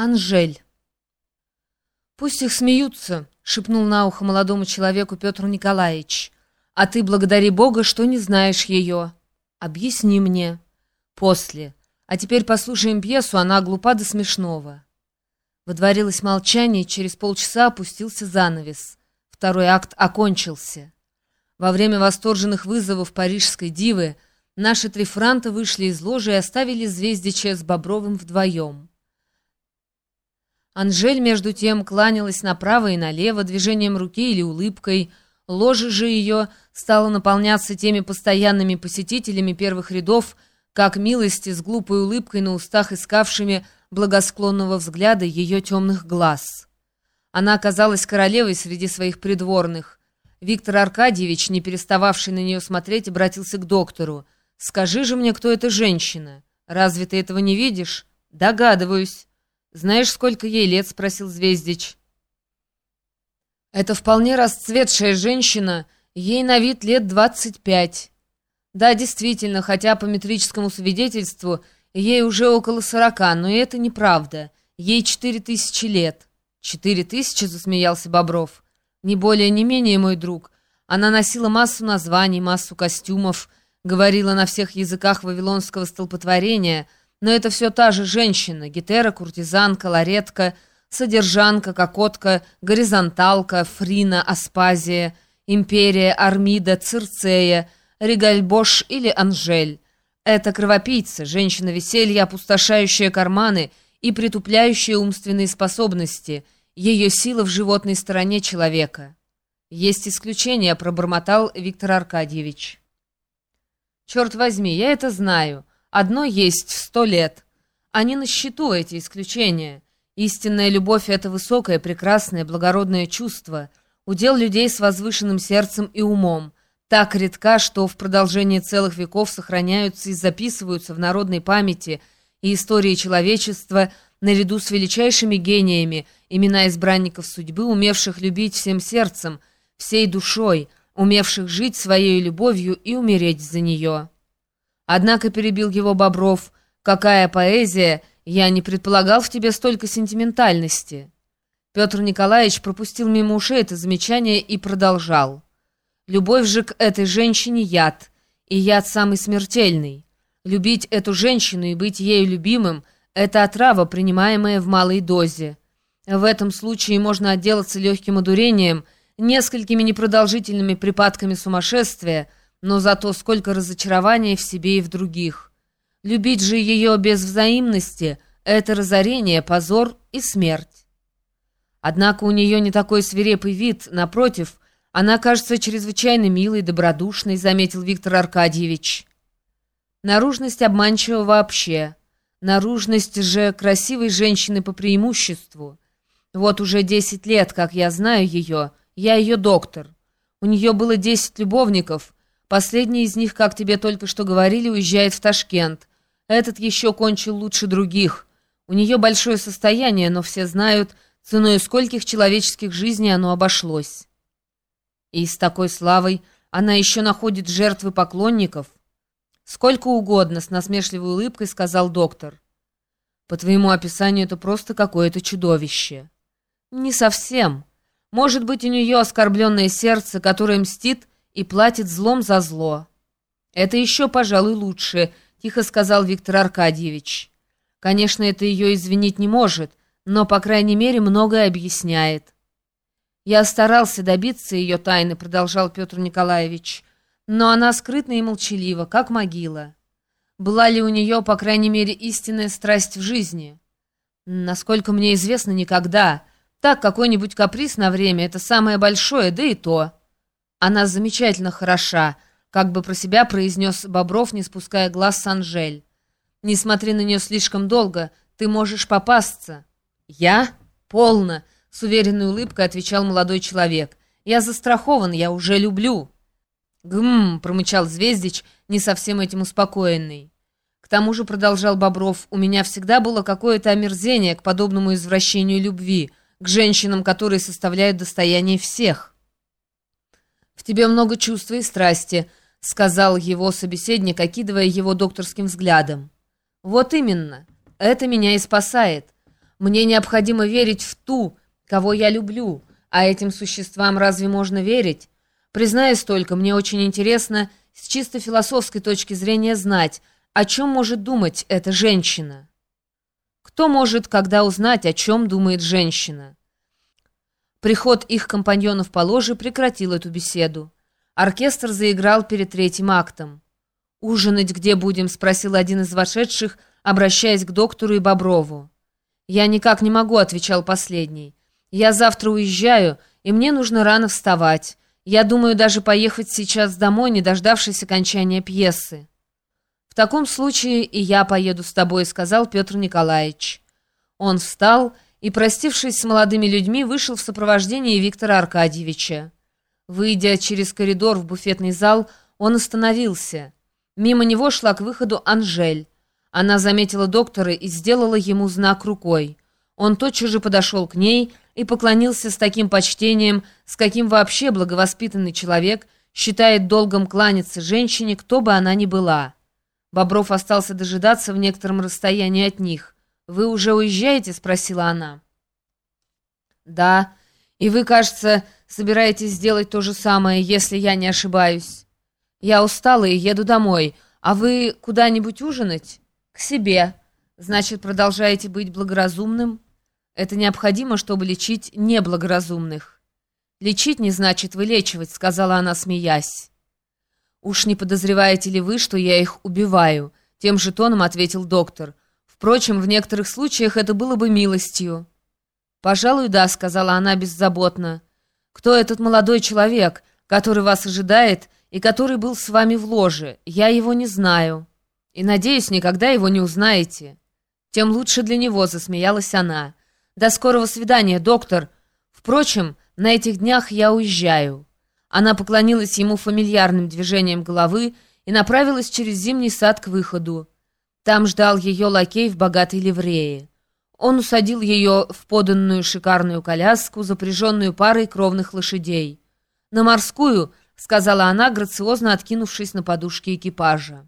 Анжель. «Пусть их смеются», — шепнул на ухо молодому человеку Петр Николаевич. «А ты благодари Бога, что не знаешь ее. Объясни мне. После. А теперь послушаем пьесу, она глупа до смешного». Водворилось молчание, через полчаса опустился занавес. Второй акт окончился. Во время восторженных вызовов парижской дивы наши три франта вышли из ложи и оставили Звездича с Бобровым вдвоем. Анжель, между тем, кланялась направо и налево движением руки или улыбкой. Ложа же ее стала наполняться теми постоянными посетителями первых рядов, как милости с глупой улыбкой на устах искавшими благосклонного взгляда ее темных глаз. Она оказалась королевой среди своих придворных. Виктор Аркадьевич, не перестававший на нее смотреть, обратился к доктору. «Скажи же мне, кто эта женщина? Разве ты этого не видишь?» «Догадываюсь». «Знаешь, сколько ей лет?» — спросил Звездич. «Это вполне расцветшая женщина, ей на вид лет двадцать пять». «Да, действительно, хотя по метрическому свидетельству ей уже около сорока, но это неправда. Ей четыре тысячи лет». «Четыре тысячи?» — засмеялся Бобров. «Не более, не менее, мой друг. Она носила массу названий, массу костюмов, говорила на всех языках вавилонского столпотворения — но это все та же женщина. Гетера, куртизанка, ларетка, содержанка, кокотка, горизонталка, фрина, аспазия, империя, армида, цирцея, регальбош или анжель. Это кровопийца, женщина веселья, опустошающая карманы и притупляющая умственные способности, ее сила в животной стороне человека. Есть исключение, пробормотал Виктор Аркадьевич. Черт возьми, я это знаю. Одно есть сто лет. Они на счету, эти исключения. Истинная любовь — это высокое, прекрасное, благородное чувство, удел людей с возвышенным сердцем и умом, так редка, что в продолжении целых веков сохраняются и записываются в народной памяти и истории человечества наряду с величайшими гениями, имена избранников судьбы, умевших любить всем сердцем, всей душой, умевших жить своей любовью и умереть за нее. Однако перебил его Бобров. «Какая поэзия! Я не предполагал в тебе столько сентиментальности!» Петр Николаевич пропустил мимо ушей это замечание и продолжал. «Любовь же к этой женщине яд, и яд самый смертельный. Любить эту женщину и быть ею любимым — это отрава, принимаемая в малой дозе. В этом случае можно отделаться легким одурением, несколькими непродолжительными припадками сумасшествия — но зато сколько разочарований в себе и в других. Любить же ее без взаимности — это разорение, позор и смерть. Однако у нее не такой свирепый вид, напротив, она кажется чрезвычайно милой, добродушной, заметил Виктор Аркадьевич. Наружность обманчива вообще. Наружность же красивой женщины по преимуществу. Вот уже десять лет, как я знаю ее, я ее доктор. У нее было десять любовников — Последний из них, как тебе только что говорили, уезжает в Ташкент. Этот еще кончил лучше других. У нее большое состояние, но все знают, ценой скольких человеческих жизней оно обошлось. И с такой славой она еще находит жертвы поклонников. Сколько угодно, с насмешливой улыбкой сказал доктор. По твоему описанию это просто какое-то чудовище. Не совсем. Может быть, у нее оскорбленное сердце, которое мстит, и платит злом за зло. Это еще, пожалуй, лучше, тихо сказал Виктор Аркадьевич. Конечно, это ее извинить не может, но, по крайней мере, многое объясняет. Я старался добиться ее тайны, продолжал Петр Николаевич, но она скрытна и молчалива, как могила. Была ли у нее, по крайней мере, истинная страсть в жизни? Насколько мне известно, никогда. Так, какой-нибудь каприз на время — это самое большое, да и то. Она замечательно хороша, как бы про себя произнес Бобров, не спуская глаз с Анжель. Не смотри на нее слишком долго, ты можешь попасться. Я? Полно, с уверенной улыбкой отвечал молодой человек. Я застрахован, я уже люблю. Гм, промычал Звездич, не совсем этим успокоенный. К тому же, продолжал Бобров, у меня всегда было какое-то омерзение к подобному извращению любви, к женщинам, которые составляют достояние всех. «В тебе много чувства и страсти», — сказал его собеседник, окидывая его докторским взглядом. «Вот именно. Это меня и спасает. Мне необходимо верить в ту, кого я люблю, а этим существам разве можно верить? Признаюсь только, мне очень интересно с чисто философской точки зрения знать, о чем может думать эта женщина. Кто может когда узнать, о чем думает женщина? Приход их компаньонов по ложе прекратил эту беседу. Оркестр заиграл перед третьим актом. «Ужинать где будем?» — спросил один из вошедших, обращаясь к доктору и Боброву. «Я никак не могу», — отвечал последний. «Я завтра уезжаю, и мне нужно рано вставать. Я думаю даже поехать сейчас домой, не дождавшись окончания пьесы». «В таком случае и я поеду с тобой», — сказал Петр Николаевич. Он встал и, простившись с молодыми людьми, вышел в сопровождении Виктора Аркадьевича. Выйдя через коридор в буфетный зал, он остановился. Мимо него шла к выходу Анжель. Она заметила доктора и сделала ему знак рукой. Он тотчас же подошел к ней и поклонился с таким почтением, с каким вообще благовоспитанный человек считает долгом кланяться женщине, кто бы она ни была. Бобров остался дожидаться в некотором расстоянии от них. «Вы уже уезжаете?» — спросила она. «Да, и вы, кажется, собираетесь сделать то же самое, если я не ошибаюсь. Я устала и еду домой. А вы куда-нибудь ужинать? К себе. Значит, продолжаете быть благоразумным? Это необходимо, чтобы лечить неблагоразумных. Лечить не значит вылечивать, сказала она, смеясь. Уж не подозреваете ли вы, что я их убиваю? Тем же тоном ответил доктор. Впрочем, в некоторых случаях это было бы милостью. «Пожалуй, да», — сказала она беззаботно. «Кто этот молодой человек, который вас ожидает и который был с вами в ложе? Я его не знаю. И, надеюсь, никогда его не узнаете». «Тем лучше для него», — засмеялась она. «До скорого свидания, доктор. Впрочем, на этих днях я уезжаю». Она поклонилась ему фамильярным движением головы и направилась через зимний сад к выходу. Там ждал ее лакей в богатой ливрее. Он усадил ее в поданную шикарную коляску, запряженную парой кровных лошадей. «На морскую», — сказала она, грациозно откинувшись на подушке экипажа.